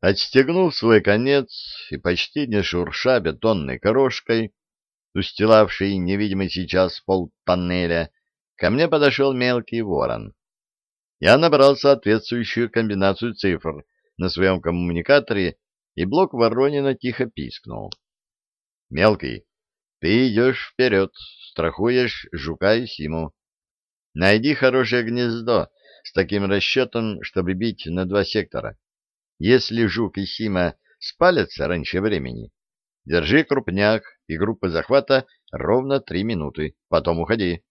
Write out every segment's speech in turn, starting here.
Отстегнув свой конец и почти не шурша бетонной корошкой, устилавшей невидимый сейчас пол тоннеля, ко мне подошел мелкий ворон. Я набрал соответствующую комбинацию цифр на своем коммуникаторе, и блок Воронина тихо пискнул. «Мелкий, ты идешь вперед, страхуешь жука и симу. Найди хорошее гнездо с таким расчетом, чтобы бить на два сектора. Если жук и сима спалятся раньше времени, держи крупняк и группы захвата ровно три минуты, потом уходи.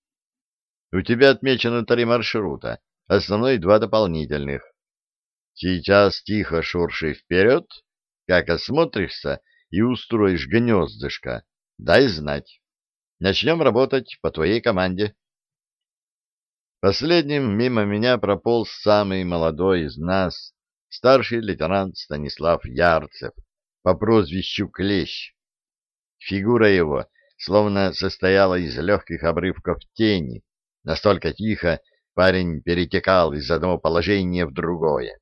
У тебя отмечено три маршрута, основной два дополнительных. Сейчас тихо шурши вперед, как осмотришься и устроишь гнездышко, дай знать. Начнем работать по твоей команде. Последним мимо меня прополз самый молодой из нас, старший лейтенант Станислав Ярцев, по прозвищу Клещ. Фигура его словно состояла из легких обрывков тени, настолько тихо парень перетекал из одного положения в другое.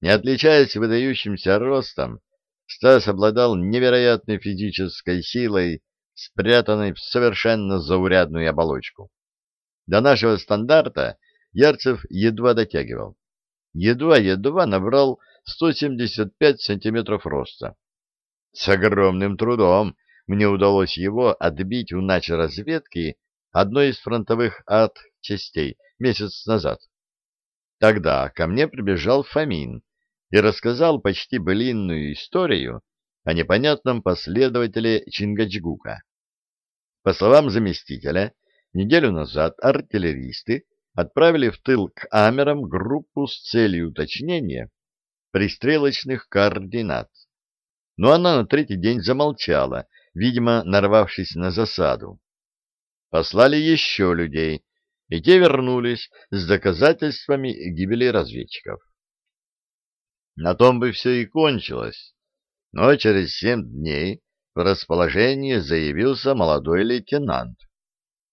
Не отличаясь выдающимся ростом, Стас обладал невероятной физической силой, спрятанной в совершенно заурядную оболочку. До нашего стандарта Ярцев едва дотягивал. Едва-едва набрал 175 сантиметров роста. С огромным трудом мне удалось его отбить у разведки одной из фронтовых ад-частей месяц назад. Тогда ко мне прибежал Фомин и рассказал почти былинную историю о непонятном последователе Чингачгука. По словам заместителя, неделю назад артиллеристы отправили в тыл к Амерам группу с целью уточнения пристрелочных координат. Но она на третий день замолчала, видимо, нарвавшись на засаду. Послали еще людей, и те вернулись с доказательствами гибели разведчиков. На том бы все и кончилось, но через семь дней в расположении заявился молодой лейтенант,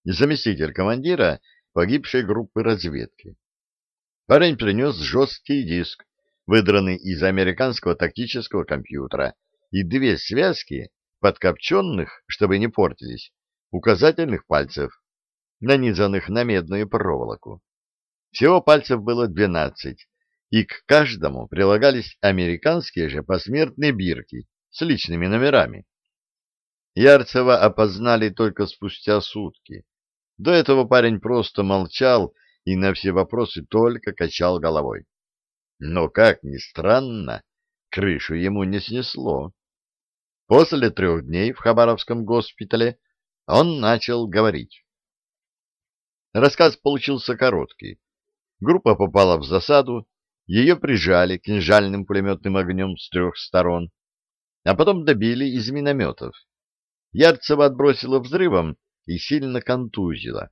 заместитель командира погибшей группы разведки. Парень принес жесткий диск, выдранный из американского тактического компьютера, и две связки, подкопченных, чтобы не портились, указательных пальцев, нанизанных на медную проволоку. Всего пальцев было двенадцать, и к каждому прилагались американские же посмертные бирки с личными номерами. Ярцева опознали только спустя сутки. До этого парень просто молчал и на все вопросы только качал головой. Но, как ни странно, крышу ему не снесло. После трех дней в Хабаровском госпитале он начал говорить. Рассказ получился короткий. Группа попала в засаду, ее прижали кинжальным пулеметным огнем с трех сторон, а потом добили из минометов. Ярцева отбросила взрывом и сильно контузила.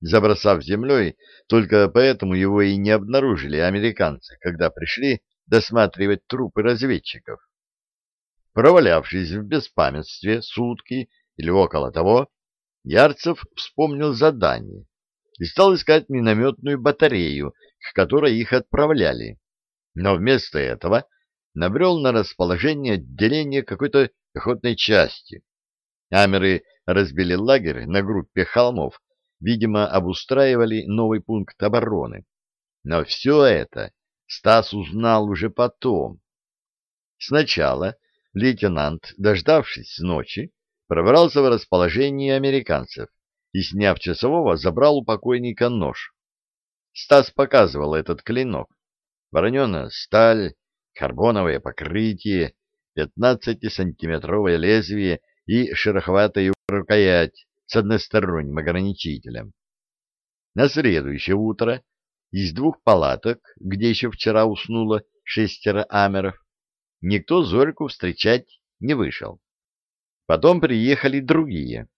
Забросав землей, только поэтому его и не обнаружили американцы, когда пришли досматривать трупы разведчиков. Провалявшись в беспамятстве сутки или около того, Ярцев вспомнил задание и стал искать минометную батарею, к которой их отправляли. Но вместо этого набрел на расположение отделения какой-то пехотной части. Амеры разбили лагерь на группе холмов, видимо, обустраивали новый пункт обороны. Но все это Стас узнал уже потом. Сначала лейтенант, дождавшись ночи, пробрался в расположение американцев и, сняв часового, забрал у покойника нож. Стас показывал этот клинок. Вороненая сталь, карбоновое покрытие, 15-сантиметровое лезвие и шероховатая рукоять с односторонним ограничителем. На следующее утро из двух палаток, где еще вчера уснуло шестеро амеров, никто Зорьку встречать не вышел. Потом приехали другие.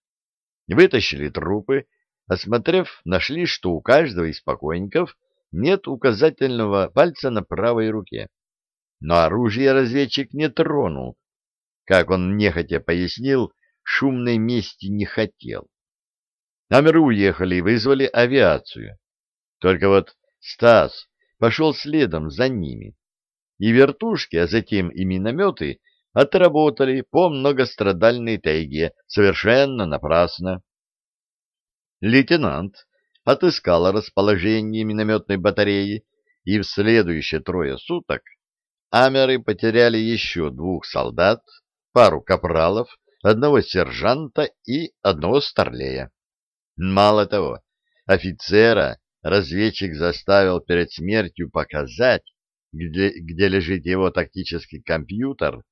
Вытащили трупы, осмотрев, нашли, что у каждого из покойников нет указательного пальца на правой руке. Но оружие разведчик не тронул. Как он нехотя пояснил, шумной мести не хотел. Намеры уехали и вызвали авиацию. Только вот Стас пошел следом за ними. и вертушки, а затем и минометы отработали по многострадальной тайге совершенно напрасно. Лейтенант отыскал расположение минометной батареи, и в следующие трое суток амеры потеряли еще двух солдат, пару капралов, одного сержанта и одного старлея. Мало того, офицера разведчик заставил перед смертью показать, где, где лежит его тактический компьютер,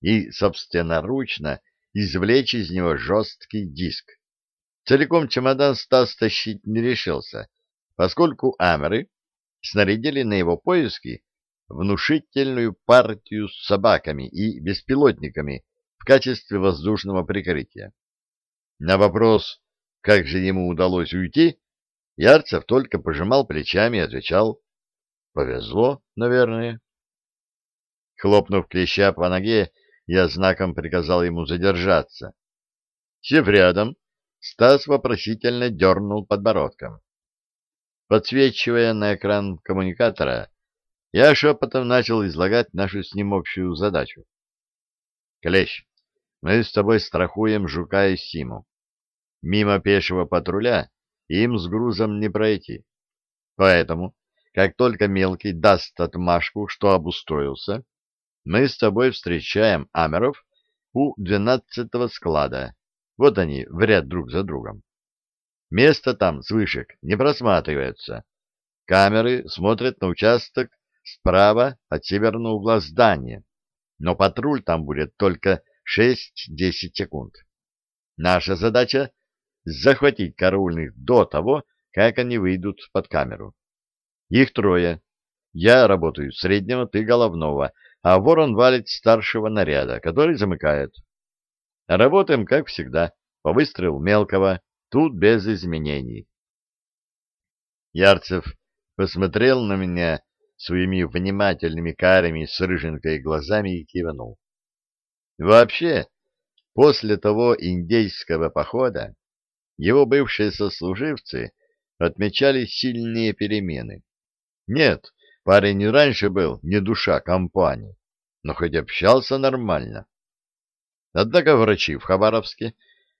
и собственноручно извлечь из него жесткий диск. Целиком чемодан Стас тащить не решился, поскольку амеры снарядили на его поиски внушительную партию с собаками и беспилотниками в качестве воздушного прикрытия. На вопрос, как же ему удалось уйти, Ярцев только пожимал плечами и отвечал «Повезло, наверное». Хлопнув клеща по ноге, я знаком приказал ему задержаться. Сев рядом, Стас вопросительно дернул подбородком. Подсвечивая на экран коммуникатора, я шепотом начал излагать нашу с ним общую задачу. «Клещ, мы с тобой страхуем Жука и Симу. Мимо пешего патруля им с грузом не пройти. Поэтому, как только мелкий даст отмашку, что обустроился, мы с тобой встречаем амеров у двенадцатого склада. Вот они в ряд друг за другом. Место там с вышек не просматривается. Камеры смотрят на участок справа от северного угла здания, но патруль там будет только 6-10 секунд. Наша задача — захватить караульных до того, как они выйдут под камеру. Их трое. Я работаю среднего, ты головного, а ворон валит старшего наряда, который замыкает. Работаем, как всегда, по выстрелу мелкого, тут без изменений. Ярцев посмотрел на меня своими внимательными карими с рыженькой глазами и кивнул. Вообще, после того индейского похода его бывшие сослуживцы отмечали сильные перемены. Нет, Парень не раньше был не душа компании, но хоть общался нормально. Однако врачи в Хабаровске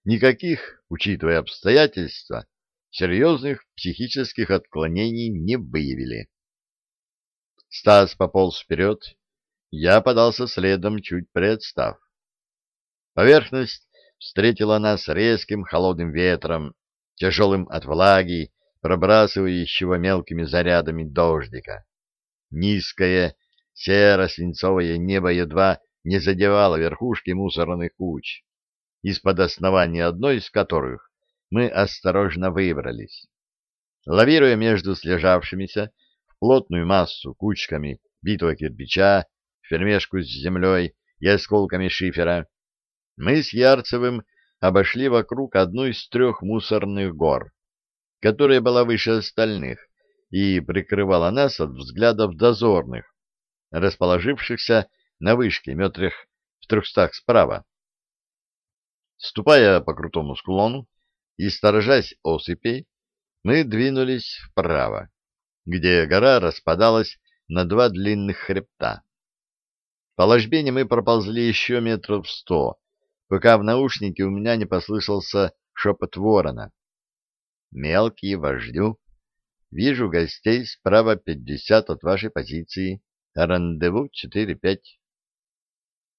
никаких, учитывая обстоятельства, серьезных психических отклонений не выявили. Стас пополз вперед, я подался следом, чуть представ. Поверхность встретила нас резким холодным ветром, тяжелым от влаги, пробрасывающего мелкими зарядами дождика. Низкое серо-свинцовое небо едва не задевало верхушки мусорных куч, из-под основания одной из которых мы осторожно выбрались. Лавируя между слежавшимися плотную массу кучками битого кирпича, вперемешку с землей и осколками шифера, мы с Ярцевым обошли вокруг одну из трех мусорных гор, которая была выше остальных, и прикрывала нас от взглядов дозорных, расположившихся на вышке метрах в трехстах справа. Ступая по крутому склону и сторожась осыпей, мы двинулись вправо, где гора распадалась на два длинных хребта. По ложбине мы проползли еще метров сто, пока в наушнике у меня не послышался шепот ворона. «Мелкий вождю, Вижу гостей справа пятьдесят от вашей позиции. Рандеву четыре-пять.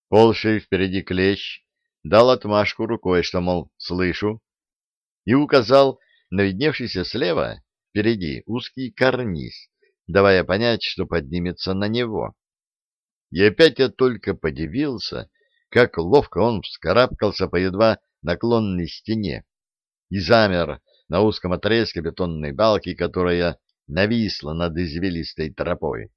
Полший впереди клещ дал отмашку рукой, что, мол, слышу, и указал на видневшийся слева впереди узкий карниз, давая понять, что поднимется на него. И опять я только подивился, как ловко он вскарабкался по едва наклонной стене и замер на узком отрезке бетонной балки, которая нависла над извилистой тропой.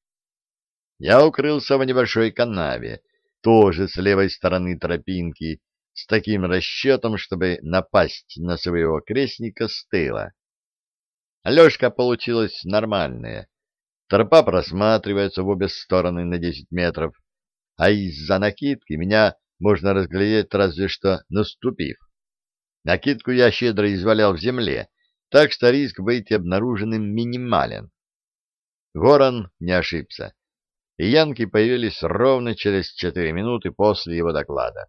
Я укрылся в небольшой канаве, тоже с левой стороны тропинки, с таким расчетом, чтобы напасть на своего крестника с тыла. Лёжка получилась нормальная. Тропа просматривается в обе стороны на десять метров, а из-за накидки меня можно разглядеть разве что наступив. Накидку я щедро извалял в земле, так что риск быть обнаруженным минимален. Ворон не ошибся. янки появились ровно через четыре минуты после его доклада.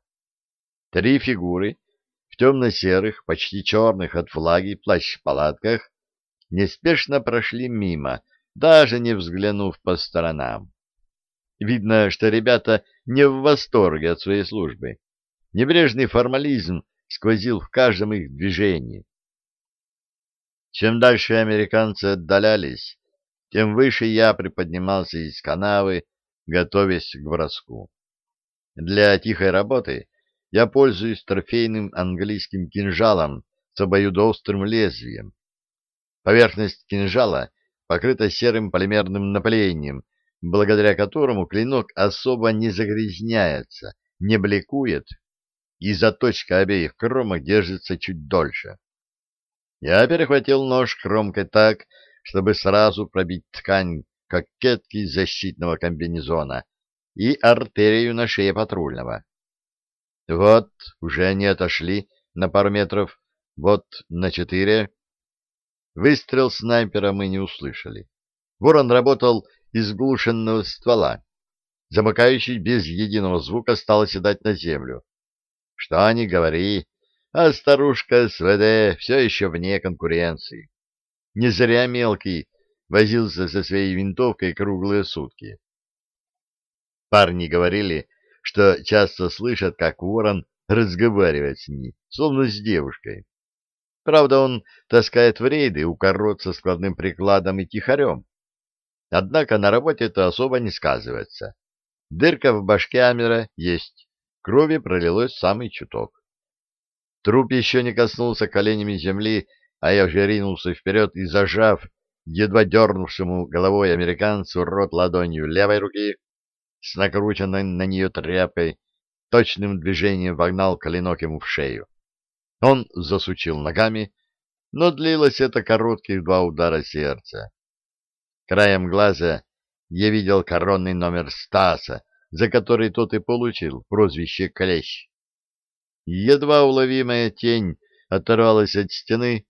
Три фигуры в темно-серых, почти черных от влаги плащ-палатках неспешно прошли мимо, даже не взглянув по сторонам. Видно, что ребята не в восторге от своей службы. Небрежный формализм сквозил в каждом их движении. Чем дальше американцы отдалялись, тем выше я приподнимался из канавы, готовясь к броску. Для тихой работы я пользуюсь трофейным английским кинжалом с обоюдоострым лезвием. Поверхность кинжала покрыта серым полимерным напылением, благодаря которому клинок особо не загрязняется, не бликует, и заточка обеих кромок держится чуть дольше. Я перехватил нож кромкой так, чтобы сразу пробить ткань кокетки защитного комбинезона и артерию на шее патрульного. Вот, уже они отошли на пару метров, вот на четыре. Выстрел снайпера мы не услышали. Ворон работал из глушенного ствола. Замыкающий без единого звука стал оседать на землю. Что ни говори, а старушка СВД все еще вне конкуренции. Не зря мелкий возился со своей винтовкой круглые сутки. Парни говорили, что часто слышат, как ворон разговаривает с ней, словно с девушкой. Правда, он таскает в рейды укорот со складным прикладом и тихарем. Однако на работе это особо не сказывается. Дырка в башке Амера есть, крови пролилось самый чуток. Труп еще не коснулся коленями земли, а я уже ринулся вперед и, зажав едва дернувшему головой американцу рот ладонью левой руки, с накрученной на нее тряпкой, точным движением вогнал клинок ему в шею. Он засучил ногами, но длилось это коротких два удара сердца. Краем глаза я видел коронный номер Стаса, за который тот и получил прозвище Клещ. Едва уловимая тень оторвалась от стены,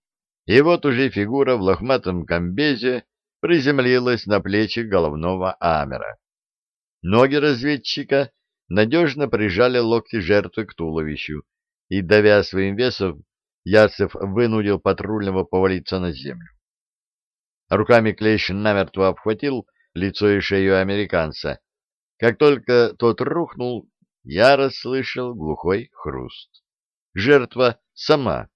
и вот уже фигура в лохматом комбезе приземлилась на плечи головного амера. Ноги разведчика надежно прижали локти жертвы к туловищу, и, давя своим весом, Яцев вынудил патрульного повалиться на землю. Руками клещ намертво обхватил лицо и шею американца. Как только тот рухнул, я расслышал глухой хруст. Жертва сама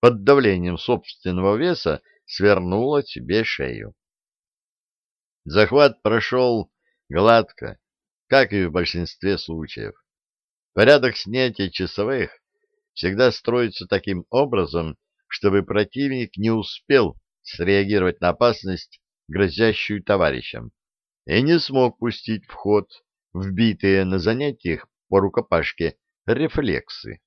под давлением собственного веса свернула себе шею. Захват прошел гладко, как и в большинстве случаев. Порядок снятия часовых всегда строится таким образом, чтобы противник не успел среагировать на опасность, грозящую товарищам, и не смог пустить в ход вбитые на занятиях по рукопашке рефлексы.